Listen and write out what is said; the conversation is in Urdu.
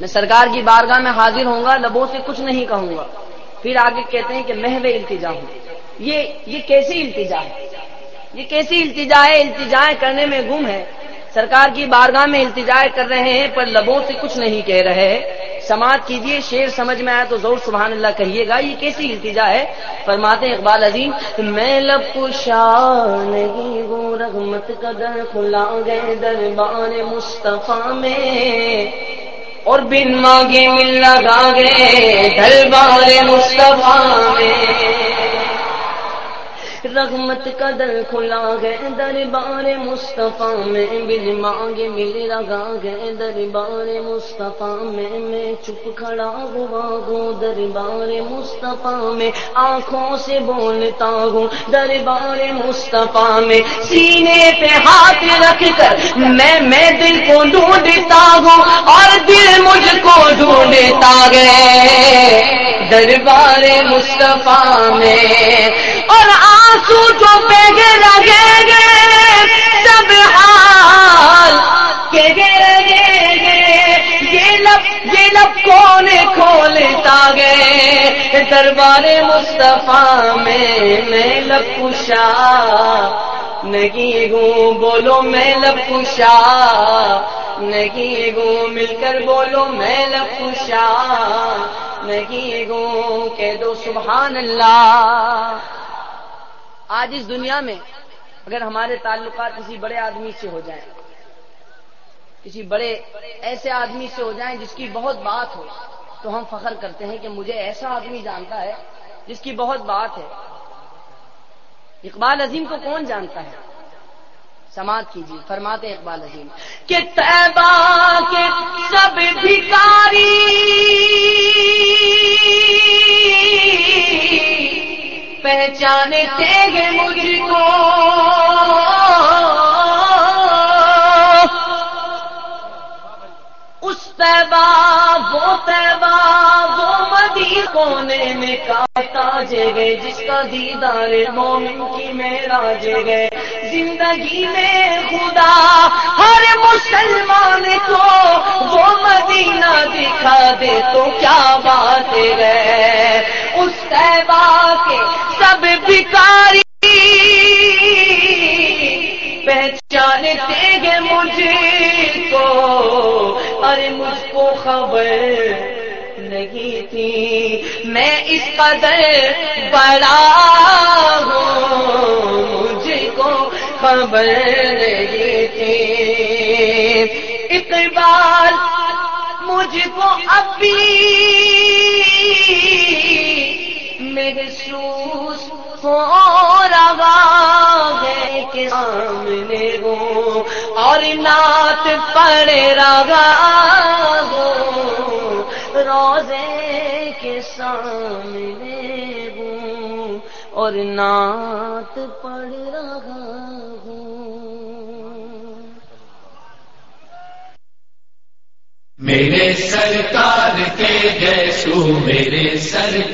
میں سرکار کی بارگاہ میں حاضر ہوں گا، لبوں سے کچھ نہیں کہوں گا۔ پھر آگے کہتے ہیں کہ محو التجا ہوں۔ یہ یہ کیسی التجا ہے؟ یہ کیسی التجا ہے؟ التجا کرنے میں گم ہے۔ سرکار کی بارگاہ میں التجا کر رہے ہیں، پر لبوں سے کچھ نہیں کہہ رہے۔ سماعت کیجیے، شیر سمجھ میں آیا تو ضرور سبحان اللہ کہیے گا، یہ کیسی التجا ہے؟ فرماتے اقبال عظیم، میں لب نہیں وہ رحمت قدر کھلا گئے دربار مصطفیٰ میں۔ اور بن مانگے مل لگا گئے دربار مصطفیٰ میں۔ رحمت کا در کھلا گئے دربار مصطفیٰ میں۔ بل مانگے مل لگا گئے دربار مصطفیٰ میں۔ میں چپ کھڑا ہوا ہوں دربار مصطفیٰ میں۔ آنکھوں سے بولتا ہوں دربار مصطفیٰ میں۔ سینے پہ ہاتھ رکھ کر میں میں دل کو ڈھونڈتا ہوں اور دل کو ڈھونڈتا گئے۔ دربار مصطفیٰ میں۔ اور آنسو جو پیگے لگے گے سب حال کے گے یہ لب یہ لب کون کھولتا گے دربار مصطفیٰ میں میں لب کشا نہیں ہوں، بولو میں لب کشا۔ نہیں ہوں مل کر بولو، میں لب کشا نہیں ہوں کہہ دو سبحان اللہ۔ آج اس دنیا میں اگر ہمارے تعلقات کسی بڑے آدمی سے ہو جائیں، کسی بڑے ایسے آدمی سے ہو جائیں جس کی بہت بات ہو، تو ہم فخر کرتے ہیں کہ مجھے ایسا آدمی جانتا ہے جس کی بہت بات ہے۔ اقبال عظیم کو کون جانتا ہے؟ سماعت کیجیے فرماتے اقبال عظیم کہ کے سب بھکاری پہچانتے گے مجھ کو۔ اس پیبا، وہ پیبا، وہ مدی کونے میں کاٹا جے گئے، جس کا دیدار مومن کی میرا جے گئے۔ زندگی میں خدا، ہر مسلمان کو وہ مدینہ دکھا دے، تو کیا بات ہے؟ اس پیبا کے سب بکاری پہچانتے گے مجھے کو ارے مجھ کو خبر نہیں تھی۔ میں اس قدر بڑا ہوں، مجھ کو خبر نہیں تھی۔ اقبال مجھ کو ابھی اور نعت پڑ رہا ہو، روزے کے سامنے ہوں اور نعت پڑھ رہا ہوں میرے سرکار کے جیسو، میرے سرکار